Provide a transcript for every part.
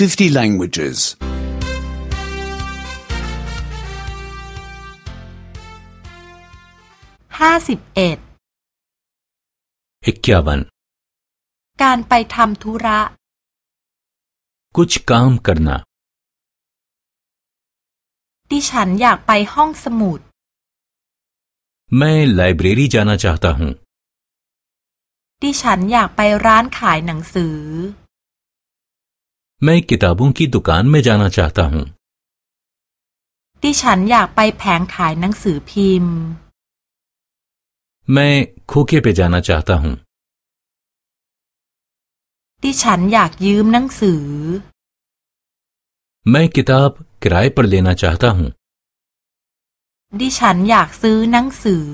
50 languages. 51 इक्यावन การไปทำธุระ कुछ काम करना ดิฉันอยากไปห้องสมุด मैं लाइब्रेरी जाना चाहता हूँ ดิฉันอยากไปร้านขายหนังสือ मैं किताबों की दुकान में जाना चाहता हूँ ดิฉันอยากไปแผงขายหนังสือพิมพ์ मैं खोखे पे जाना चाहता हूँ ดิฉันอยากยืมหนังสือ मैं किताब किराए पर लेना चाहता हूँ ดิฉันอยากซื้อหนังสือ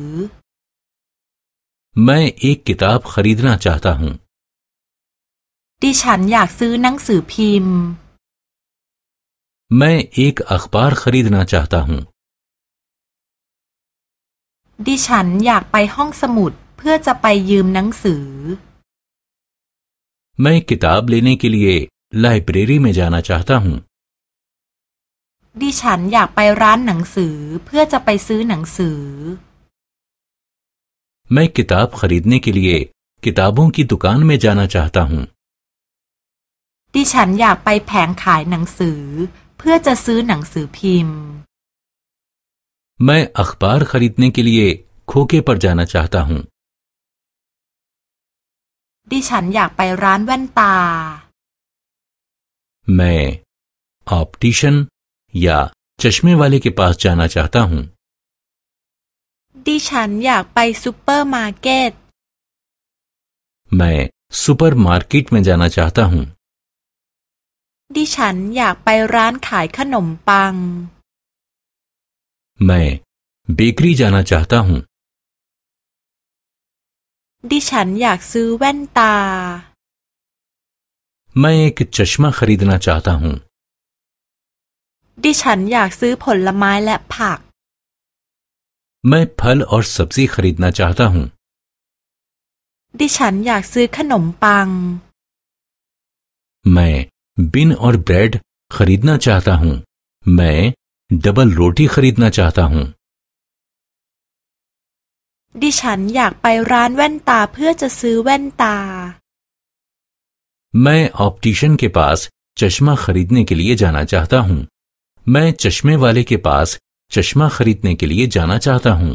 मैं एक किताब खरीदना चाहता हूँ ดิฉันอยากซื้อหนังสือพิมพ์ मैं ए อ अखबार ख ขร द ดนาจ ह त ा हूँ ดิฉันอยากไปห้องสมุดเพื่อจะไปยืมหนังสือแม่ क ิตาบเล न े के लिए ल ा इ ब ्รี र ी में ज ा न า च ตา त ा ह ूดิฉันอยากไปร้านหนังสือเพื่อจะไปซื้อหนังสือแม่ंิตาบขร र ดเนे के लिए क ि त ा ब ุ้ क ค दुकान म ेม जाना च ा ह त ตาหูดิฉันอยากไปแผงขายหนังสือเพื่อจะซื้อหนังสือพิมพ์แม่ैं अखबार खरीदने เे लिए खोके पर ज ा न า च า ह त ा हूँ ดิฉันอยากไปร้านแว่นตา मैं ऑप्टिशन या चश्मे वाले के पास ज ा न า च า ह त ा हूँ ดิฉันอยากไปซูเปอร์มาร์เก็ต मैं स ु प र म ा र ์ क े ट में ज ा न า च า ह त ा हूँ ดิฉันอยากไปร้านขายขนมปังแม่บิ๊กรีจานาจ้าต้าหุ่นดิฉันอยากซื้อแว่นตาแม่คิดชัชมาขรีดนาจ้าต้าหุดิฉันอยากซื้อผลไม้และผักแม่ผลหรือสับซีขรีดนาจ้าต้าหุดิฉันอยากซื้อขนมปังแม่ बिन और ब्रेड खरीदना चाहता हूं मैं डबल रोटी खरीदना चाहता हूं ดิฉันอยากไปร้านแว่นตาเพื่อจะซื้อแว่นตา मैं ऑप्टिशियन के पास चश्मा खरीदने के लिए जाना चाहता हूं मैं चश्मे वाले के पास चश्मा खरीदने के लिए जाना चाहता हूं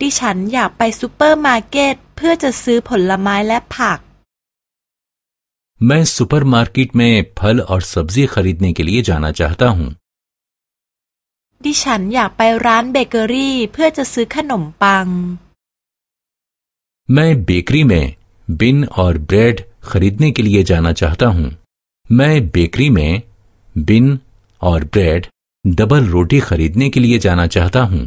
ดิฉันอยากไปซูเปอร์มาร์เก็ตเพื่อจะซื้อผลไม้และผัก मैं सुपरमार्केट में फल और सब्जी खरीदने के लिए जाना चाहता हूँ ดิฉันอยากไปร้านเบเกอรี่เพื่อจะซื้อขนมปัง मैं बेकरी में बिन और ब्रेड खरीदने के लिए जाना चाहता हूँ मैं बेकरी में बिन और ब्रेड डबल रोटी खरीदने के लिए जाना चाहता हूँ